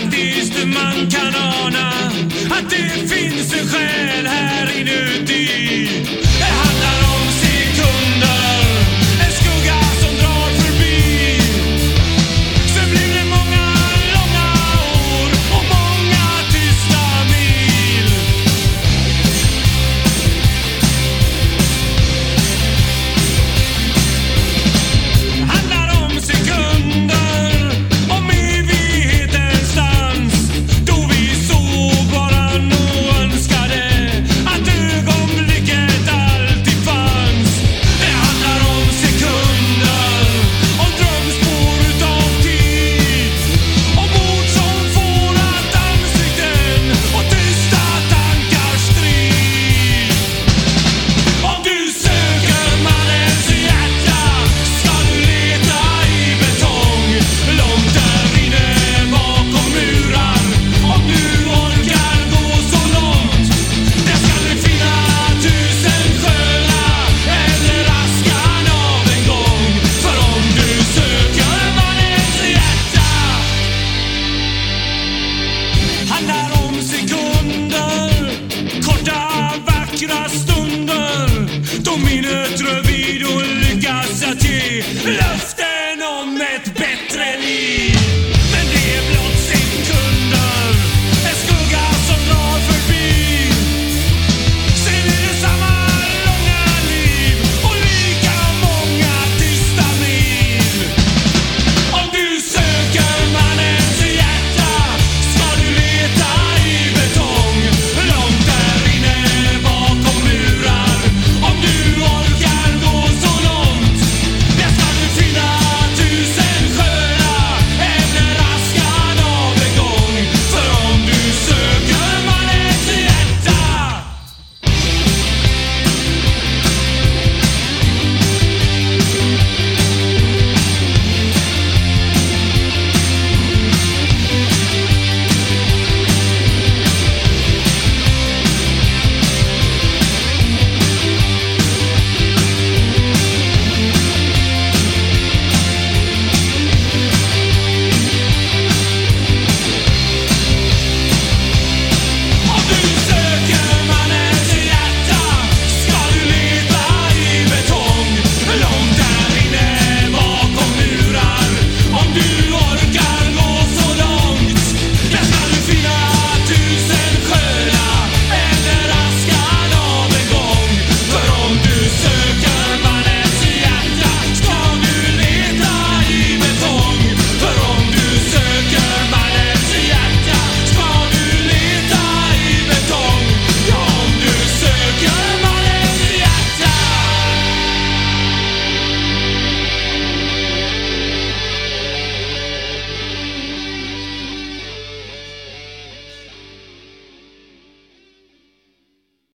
faktiskt man kan ana att det finns en själ här inuti